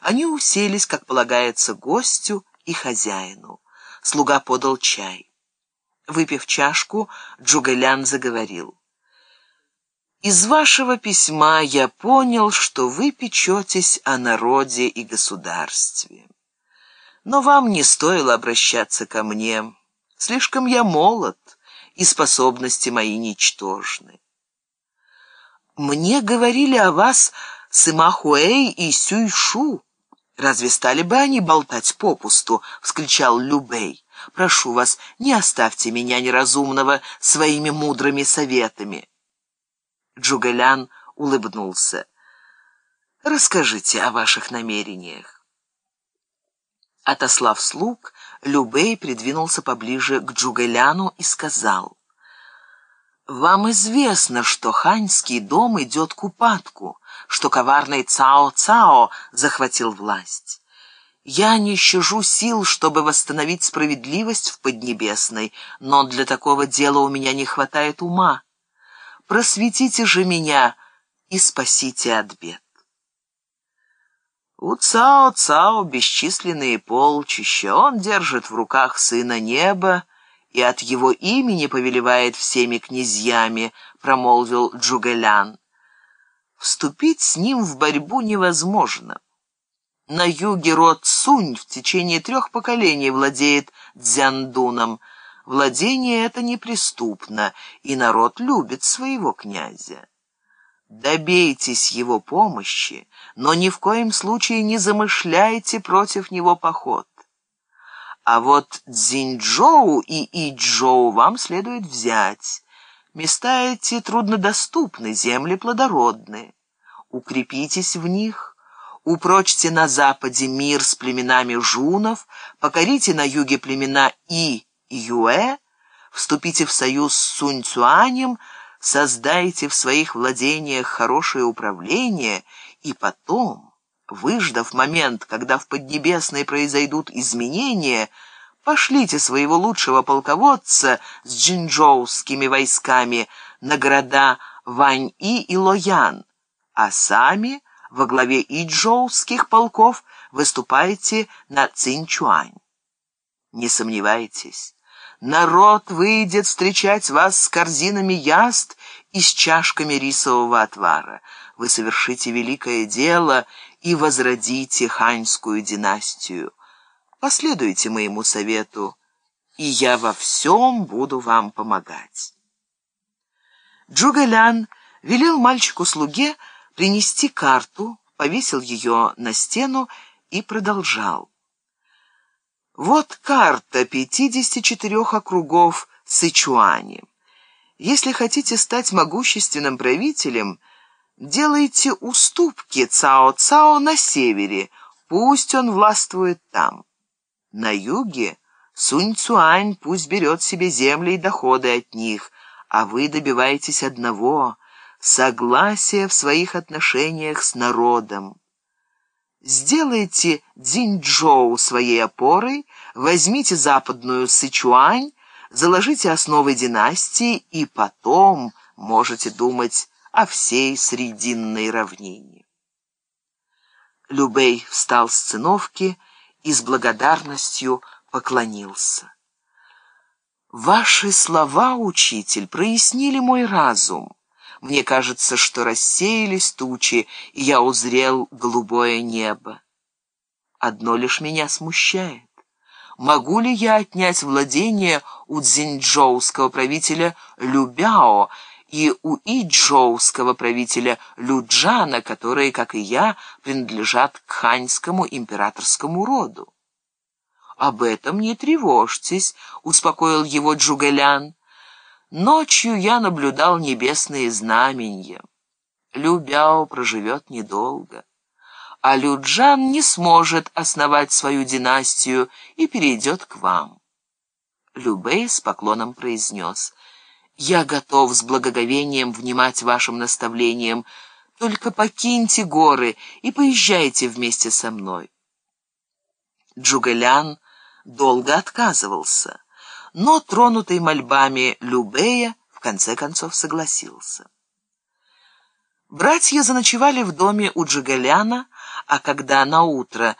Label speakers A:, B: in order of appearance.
A: Они уселись, как полагается, гостю и хозяину. Слуга подал чай. Выпив чашку, Джугалян заговорил. «Из вашего письма я понял, что вы печетесь о народе и государстве. Но вам не стоило обращаться ко мне. Слишком я молод, и способности мои ничтожны. Мне говорили о вас Сымахуэй и Сюйшу. Разве стали бы они болтать попусту? — вскричал Любей. Прошу вас, не оставьте меня неразумного своими мудрыми советами. Джугалян улыбнулся. Расскажите о ваших намерениях. Отослав слуг, Любей придвинулся поближе к Джугаляну и сказал, «Вам известно, что ханьский дом идет к упадку, что коварный Цао-Цао захватил власть. Я не щажу сил, чтобы восстановить справедливость в Поднебесной, но для такого дела у меня не хватает ума. Просветите же меня и спасите от бед». У Цао-Цао бесчисленные полчища, он держит в руках сына неба и от его имени повелевает всеми князьями, промолвил Джугэлян. Вступить с ним в борьбу невозможно. На юге род Сунь в течение трех поколений владеет Дзяндуном. Владение это неприступно, и народ любит своего князя. Добейтесь его помощи, но ни в коем случае не замышляйте против него поход. А вот Цзиньчжоу и Иджоу вам следует взять. Места эти труднодоступны, земли плодородны. Укрепитесь в них, упрочьте на западе мир с племенами жунов, покорите на юге племена И и Юэ, вступите в союз с Сунь-Цуанем, создайте в своих владениях хорошее управление, и потом, выждав момент, когда в Поднебесной произойдут изменения, пошлите своего лучшего полководца с джинджоускими войсками на города Вань-И и Лоян, а сами во главе иджоуских полков выступайте на Цинчуань. Не сомневайтесь, Народ выйдет встречать вас с корзинами яст и с чашками рисового отвара. Вы совершите великое дело и возродите ханьскую династию. Последуйте моему совету, и я во всем буду вам помогать. Джугалян велел мальчику-слуге принести карту, повесил ее на стену и продолжал. Вот карта 54 округов Сычуани. Если хотите стать могущественным правителем, делайте уступки Цао-Цао на севере, пусть он властвует там. На юге Сунь-Цуань пусть берет себе земли и доходы от них, а вы добиваетесь одного — согласия в своих отношениях с народом. Сделайте Цзиньчжоу своей опорой, возьмите западную Сычуань, заложите основы династии и потом можете думать о всей Срединной равнине. Любей встал с циновки и с благодарностью поклонился. «Ваши слова, учитель, прояснили мой разум». Мне кажется, что рассеялись тучи, и я узрел голубое небо. Одно лишь меня смущает. Могу ли я отнять владение у дзиньчжоуского правителя Любяо и у иджоуского правителя Люджана, которые, как и я, принадлежат к ханьскому императорскому роду? «Об этом не тревожьтесь», — успокоил его Джугэлян. Ночью я наблюдал небесные знамения. Любяо проживет недолго, а Люджан не сможет основать свою династию и перейдет к вам. Любей с поклоном произнес, «Я готов с благоговением внимать вашим наставлениям, только покиньте горы и поезжайте вместе со мной». Джугалян долго отказывался но, тронутый мольбами Любея, в конце концов согласился. Братья заночевали в доме у Джигаляна, а когда на утро